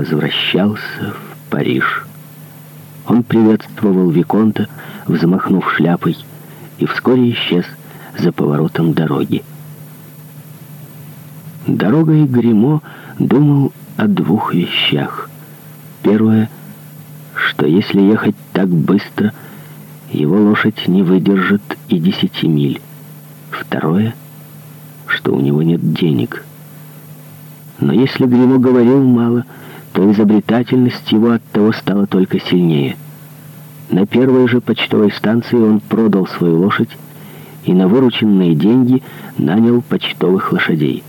возвращался в Париж. Он приветствовал Виконта, взмахнув шляпой, и вскоре исчез за поворотом дороги. Дорога и Гримо думал о двух вещах. Первое, что если ехать так быстро, его лошадь не выдержит и десяти миль. Второе, что у него нет денег. Но если Гремо говорил мало, то изобретательность его от того стала только сильнее. На первой же почтовой станции он продал свою лошадь и на вырученные деньги нанял почтовых лошадей.